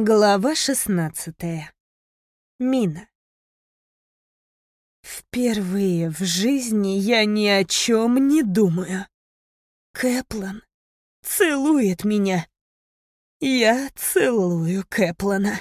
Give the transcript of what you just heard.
Глава шестнадцатая. Мина. Впервые в жизни я ни о чем не думаю. Кэплан целует меня. Я целую Кэплана.